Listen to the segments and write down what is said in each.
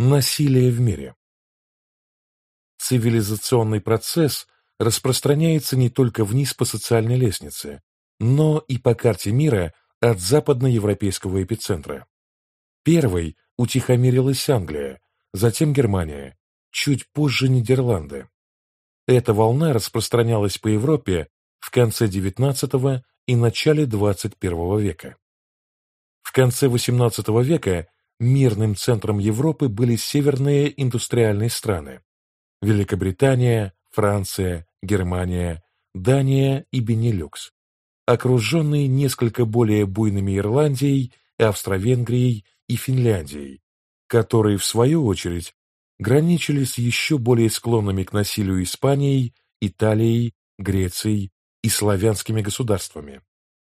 Насилие в мире. Цивилизационный процесс распространяется не только вниз по социальной лестнице, но и по карте мира от западноевропейского эпицентра. Первой утихомирилась Англия, затем Германия, чуть позже Нидерланды. Эта волна распространялась по Европе в конце XIX и начале XXI века. В конце XVIII века мирным центром Европы были северные индустриальные страны – Великобритания, Франция, Германия, Дания и Бенилюкс, окруженные несколько более буйными Ирландией, Австро-Венгрией и Финляндией, которые, в свою очередь, граничили с еще более склонными к насилию Испанией, Италией, Грецией и славянскими государствами.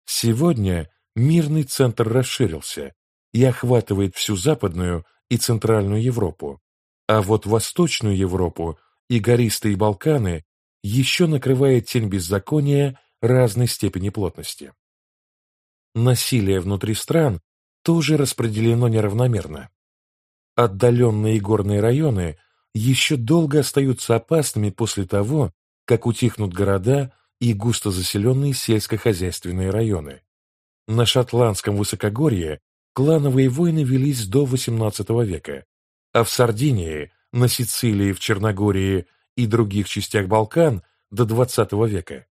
Сегодня мирный центр расширился, и охватывает всю Западную и Центральную Европу, а вот Восточную Европу и гористые Балканы еще накрывает тень беззакония разной степени плотности. Насилие внутри стран тоже распределено неравномерно. Отдаленные горные районы еще долго остаются опасными после того, как утихнут города и густо заселенные сельскохозяйственные районы. На шотландском высокогорье клановые войны велись до XVIII века, а в Сардинии, на Сицилии, в Черногории и других частях Балкан до XX века.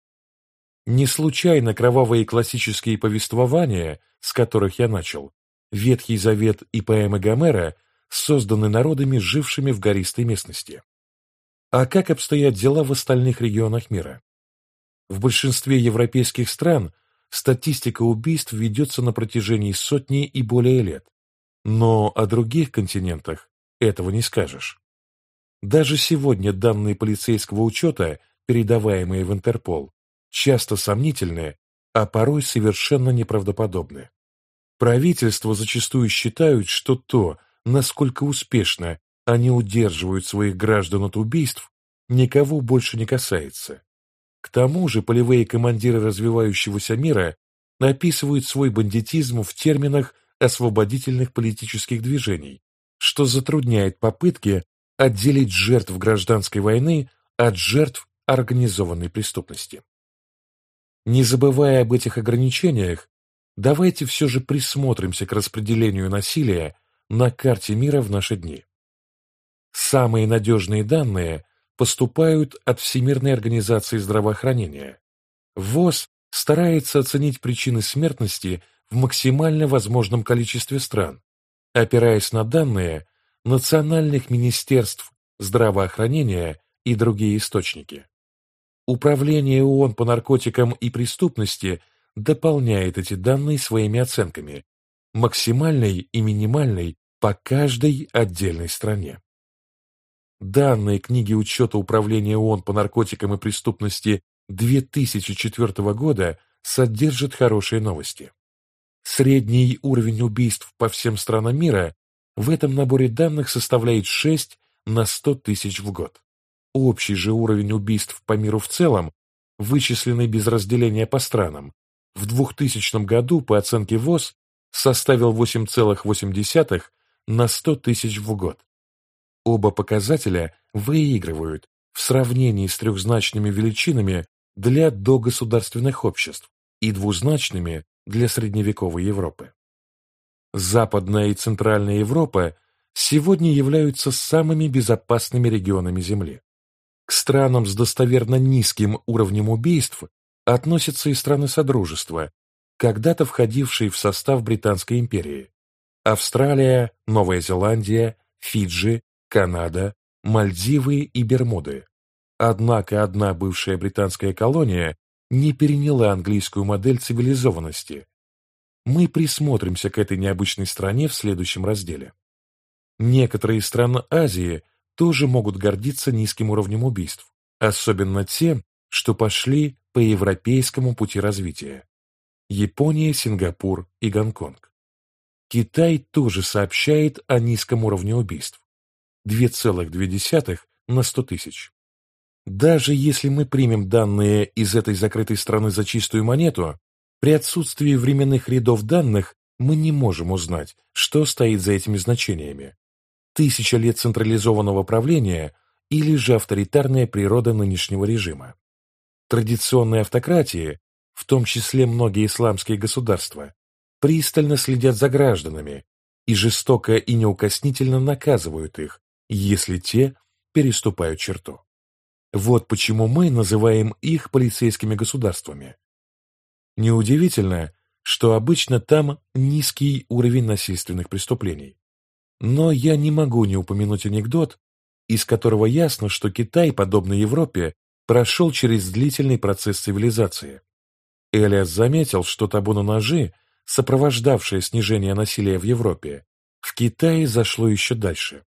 Не случайно кровавые классические повествования, с которых я начал, Ветхий Завет и поэмы Гомера, созданы народами, жившими в гористой местности. А как обстоят дела в остальных регионах мира? В большинстве европейских стран – статистика убийств ведется на протяжении сотни и более лет. Но о других континентах этого не скажешь. Даже сегодня данные полицейского учета, передаваемые в Интерпол, часто сомнительны, а порой совершенно неправдоподобны. Правительства зачастую считают, что то, насколько успешно они удерживают своих граждан от убийств, никого больше не касается. К тому же полевые командиры развивающегося мира описывают свой бандитизм в терминах освободительных политических движений, что затрудняет попытки отделить жертв гражданской войны от жертв организованной преступности. Не забывая об этих ограничениях, давайте все же присмотримся к распределению насилия на карте мира в наши дни. Самые надежные данные поступают от Всемирной организации здравоохранения. ВОЗ старается оценить причины смертности в максимально возможном количестве стран, опираясь на данные национальных министерств здравоохранения и другие источники. Управление ООН по наркотикам и преступности дополняет эти данные своими оценками, максимальной и минимальной по каждой отдельной стране. Данные книги учета Управления ООН по наркотикам и преступности 2004 года содержат хорошие новости. Средний уровень убийств по всем странам мира в этом наборе данных составляет 6 на 100 тысяч в год. Общий же уровень убийств по миру в целом, вычисленный без разделения по странам, в 2000 году по оценке ВОЗ составил 8,8 на 100 тысяч в год. Оба показателя выигрывают в сравнении с трехзначными величинами для догосударственных обществ и двузначными для средневековой Европы. Западная и Центральная Европа сегодня являются самыми безопасными регионами Земли. К странам с достоверно низким уровнем убийств относятся и страны Содружества, когда-то входившие в состав Британской империи. Австралия, Новая Зеландия, Фиджи, Канада, Мальдивы и Бермуды. Однако одна бывшая британская колония не переняла английскую модель цивилизованности. Мы присмотримся к этой необычной стране в следующем разделе. Некоторые страны Азии тоже могут гордиться низким уровнем убийств, особенно те, что пошли по европейскому пути развития. Япония, Сингапур и Гонконг. Китай тоже сообщает о низком уровне убийств. 2,2 на 100 тысяч. Даже если мы примем данные из этой закрытой страны за чистую монету, при отсутствии временных рядов данных мы не можем узнать, что стоит за этими значениями. тысяча лет централизованного правления или же авторитарная природа нынешнего режима. Традиционные автократии, в том числе многие исламские государства, пристально следят за гражданами и жестоко и неукоснительно наказывают их, если те переступают черту. Вот почему мы называем их полицейскими государствами. Неудивительно, что обычно там низкий уровень насильственных преступлений. Но я не могу не упомянуть анекдот, из которого ясно, что Китай, подобно Европе, прошел через длительный процесс цивилизации. Элиас заметил, что табу на ножи, сопровождавшее снижение насилия в Европе, в Китае зашло еще дальше.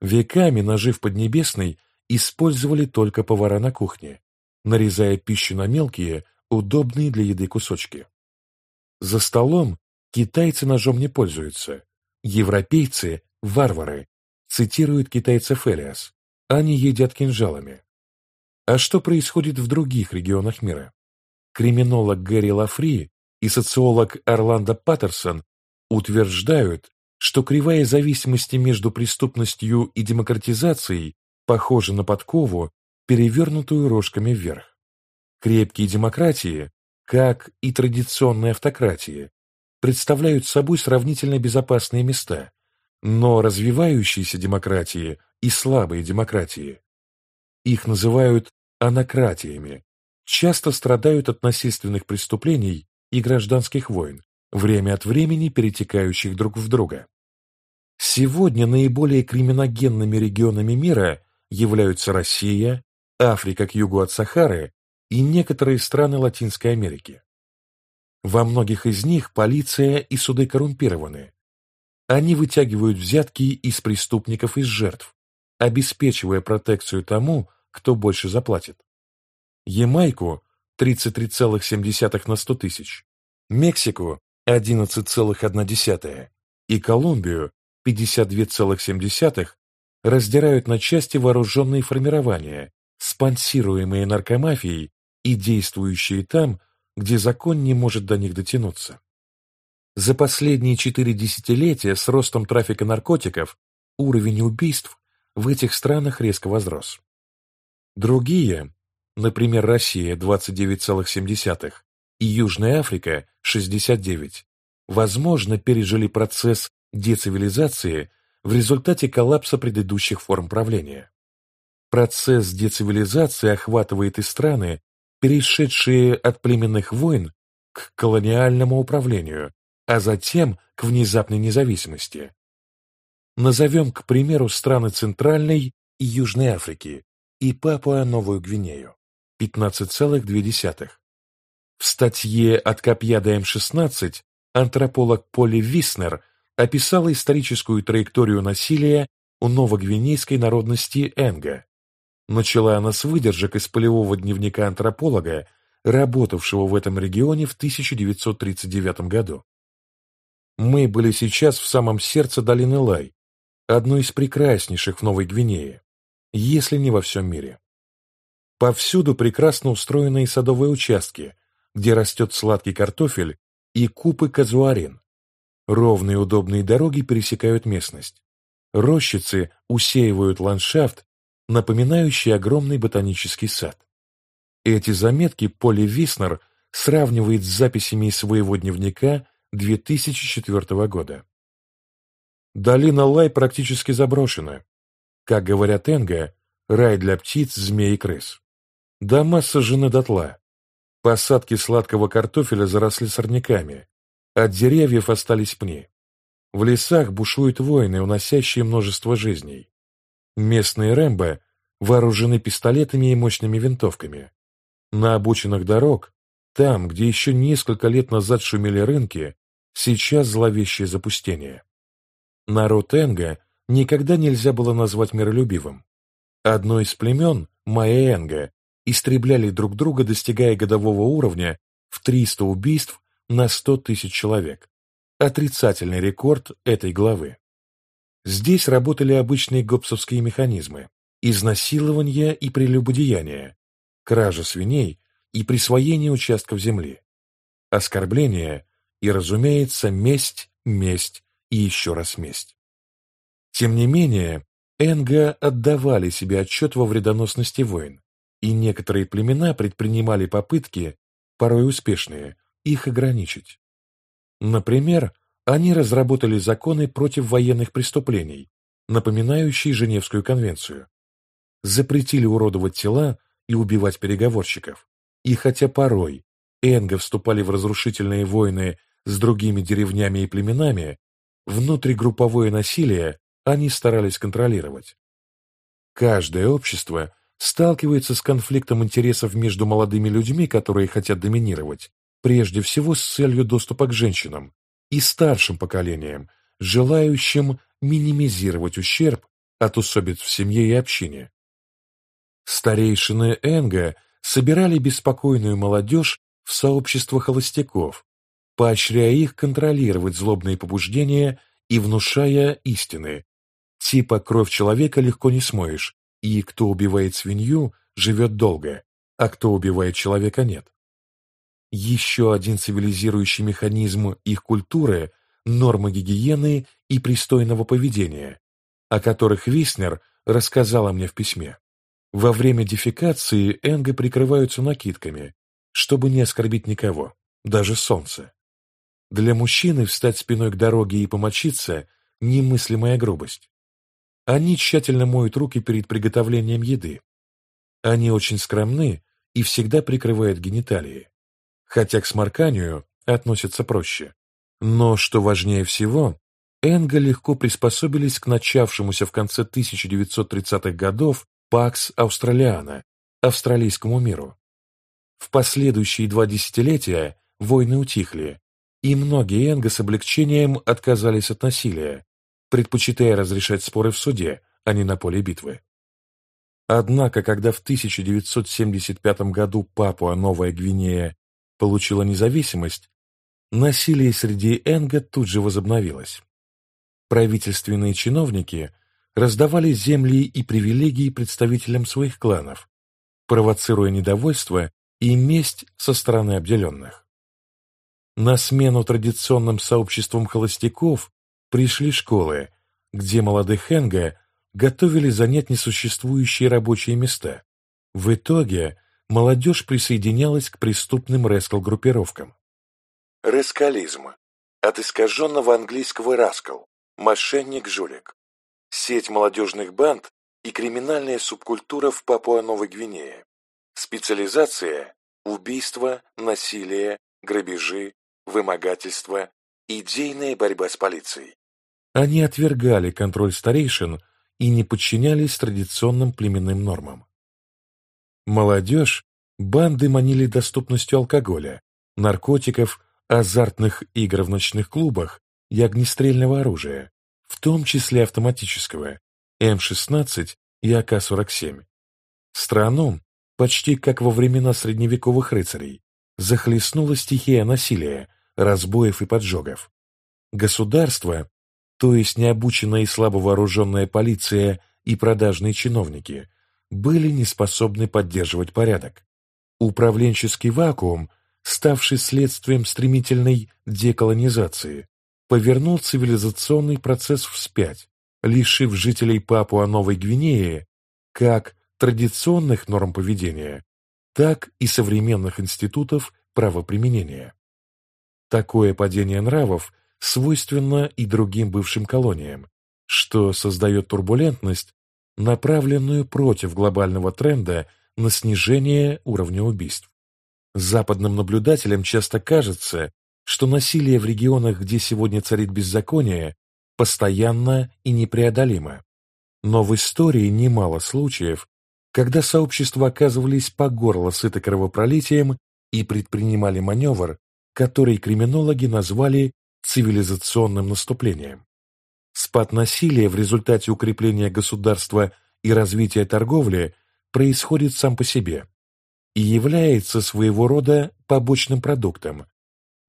Веками ножи в Поднебесной использовали только повара на кухне, нарезая пищу на мелкие, удобные для еды кусочки. За столом китайцы ножом не пользуются. Европейцы – варвары, цитирует китайцев Элиас. Они едят кинжалами. А что происходит в других регионах мира? Криминолог Гэри Лафри и социолог Орландо Паттерсон утверждают, что кривая зависимости между преступностью и демократизацией похожа на подкову, перевернутую рожками вверх. Крепкие демократии, как и традиционные автократии, представляют собой сравнительно безопасные места, но развивающиеся демократии и слабые демократии, их называют анократиями, часто страдают от насильственных преступлений и гражданских войн, время от времени перетекающих друг в друга. Сегодня наиболее криминогенными регионами мира являются Россия, Африка к югу от Сахары и некоторые страны Латинской Америки. Во многих из них полиция и суды коррумпированы. Они вытягивают взятки из преступников и из жертв, обеспечивая протекцию тому, кто больше заплатит. Ямайку 33,7 на 100 тысяч, Мексику 11,1 и Колумбию 52,7 раздирают на части вооруженные формирования, спонсируемые наркомафией и действующие там, где закон не может до них дотянуться. За последние четыре десятилетия с ростом трафика наркотиков уровень убийств в этих странах резко возрос. Другие, например, Россия 29,7 и Южная Африка 69, возможно, пережили процесс децивилизации в результате коллапса предыдущих форм правления. Процесс децивилизации охватывает и страны, перешедшие от племенных войн к колониальному управлению, а затем к внезапной независимости. Назовем, к примеру, страны Центральной и Южной Африки и Папуа-Новую Гвинею. 15,2. В статье «От копья до М-16» антрополог Поли Виснер описала историческую траекторию насилия у новогвинейской народности Энга. Начала она с выдержек из полевого дневника антрополога, работавшего в этом регионе в 1939 году. Мы были сейчас в самом сердце долины Лай, одной из прекраснейших в Новой Гвинее, если не во всем мире. Повсюду прекрасно устроенные садовые участки, где растет сладкий картофель и купы казуарин, Ровные удобные дороги пересекают местность. Рощицы усеивают ландшафт, напоминающий огромный ботанический сад. Эти заметки Поли Виснер сравнивает с записями из своего дневника 2004 года. Долина Лай практически заброшена. Как говорят Энга, рай для птиц, змей и крыс. Дома сожжены дотла. Посадки сладкого картофеля заросли сорняками. От деревьев остались пни. В лесах бушуют войны, уносящие множество жизней. Местные Рэмбо вооружены пистолетами и мощными винтовками. На обочинах дорог, там, где еще несколько лет назад шумели рынки, сейчас зловещее запустение. Народ Энга никогда нельзя было назвать миролюбивым. Одно из племен, Майэнга, истребляли друг друга, достигая годового уровня в 300 убийств на 100 тысяч человек. Отрицательный рекорд этой главы. Здесь работали обычные гопсовские механизмы – изнасилование и прелюбодеяние, кража свиней и присвоение участков земли, оскорбление и, разумеется, месть, месть и еще раз месть. Тем не менее, Энга отдавали себе отчет во вредоносности войн, и некоторые племена предпринимали попытки, порой успешные, их ограничить. Например, они разработали законы против военных преступлений, напоминающие Женевскую конвенцию. Запретили уродовать тела и убивать переговорщиков. И хотя порой Энга вступали в разрушительные войны с другими деревнями и племенами, внутригрупповое насилие они старались контролировать. Каждое общество сталкивается с конфликтом интересов между молодыми людьми, которые хотят доминировать, прежде всего с целью доступа к женщинам, и старшим поколением, желающим минимизировать ущерб от усобиц в семье и общине. Старейшины Энга собирали беспокойную молодежь в сообщество холостяков, поощряя их контролировать злобные побуждения и внушая истины, Типа кровь человека легко не смоешь, и кто убивает свинью, живет долго, а кто убивает человека нет. Еще один цивилизирующий механизм их культуры – нормы гигиены и пристойного поведения, о которых Виснер рассказала мне в письме. Во время дефекации энго прикрываются накидками, чтобы не оскорбить никого, даже солнце. Для мужчины встать спиной к дороге и помочиться – немыслимая грубость. Они тщательно моют руки перед приготовлением еды. Они очень скромны и всегда прикрывают гениталии, хотя к сморканию относятся проще. Но, что важнее всего, Энго легко приспособились к начавшемуся в конце 1930-х годов Пакс Австралиана, австралийскому миру. В последующие два десятилетия войны утихли, и многие Энго с облегчением отказались от насилия, предпочитая разрешать споры в суде, а не на поле битвы. Однако, когда в 1975 году Папуа-Новая Гвинея получила независимость, насилие среди Энга тут же возобновилось. Правительственные чиновники раздавали земли и привилегии представителям своих кланов, провоцируя недовольство и месть со стороны обделенных. На смену традиционным сообществам холостяков пришли школы, где молодых Хенга готовили занять несуществующие рабочие места. В итоге молодежь присоединялась к преступным рескал-группировкам. Рескализм. От искаженного английского раскал. Мошенник-жулик. Сеть молодежных банд и криминальная субкультура в Папуа-Новой Гвинее. Специализация – убийство, насилие, грабежи, вымогательство, идейная борьба с полицией. Они отвергали контроль старейшин и не подчинялись традиционным племенным нормам. Молодежь банды манили доступностью алкоголя, наркотиков, азартных игр в ночных клубах и огнестрельного оружия, в том числе автоматического, М-16 и АК-47. Страну, почти как во времена средневековых рыцарей, захлестнула стихия насилия, разбоев и поджогов. Государство то есть необученная и слабо вооруженная полиция и продажные чиновники, были не способны поддерживать порядок. Управленческий вакуум, ставший следствием стремительной деколонизации, повернул цивилизационный процесс вспять, лишив жителей Папуа-Новой Гвинеи как традиционных норм поведения, так и современных институтов правоприменения. Такое падение нравов свойственно и другим бывшим колониям, что создает турбулентность, направленную против глобального тренда на снижение уровня убийств. Западным наблюдателям часто кажется, что насилие в регионах, где сегодня царит беззаконие, постоянно и непреодолимо. Но в истории немало случаев, когда сообщества оказывались по горло сыты кровопролитием и предпринимали маневр, который криминологи назвали цивилизационным наступлением. Спад насилия в результате укрепления государства и развития торговли происходит сам по себе и является своего рода побочным продуктом.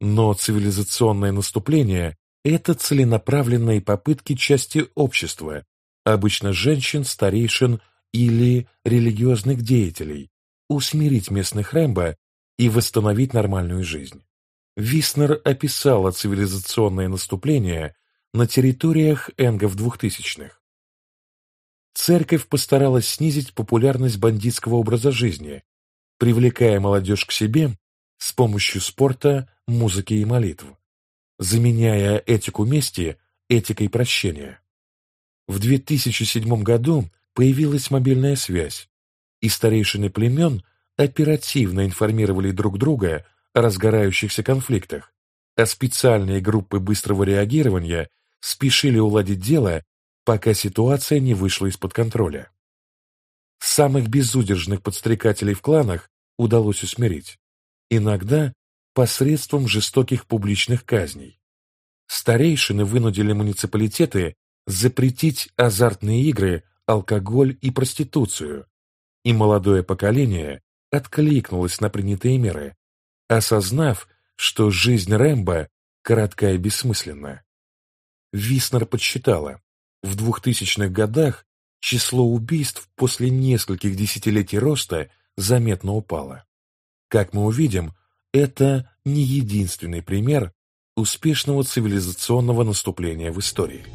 Но цивилизационное наступление – это целенаправленные попытки части общества, обычно женщин, старейшин или религиозных деятелей, усмирить местных Рэмбо и восстановить нормальную жизнь. Виснер описала цивилизационное наступление на территориях энгов двухтысячных. Церковь постаралась снизить популярность бандитского образа жизни, привлекая молодежь к себе с помощью спорта, музыки и молитв, заменяя этику мести этикой прощения. В 2007 году появилась мобильная связь, и старейшины племен оперативно информировали друг друга разгорающихся конфликтах, а специальные группы быстрого реагирования спешили уладить дело, пока ситуация не вышла из-под контроля. Самых безудержных подстрекателей в кланах удалось усмирить, иногда посредством жестоких публичных казней. Старейшины вынудили муниципалитеты запретить азартные игры, алкоголь и проституцию, и молодое поколение откликнулось на принятые меры, осознав, что жизнь Рэмбо коротка и бессмысленна. Виснер подсчитала, в 2000-х годах число убийств после нескольких десятилетий роста заметно упало. Как мы увидим, это не единственный пример успешного цивилизационного наступления в истории.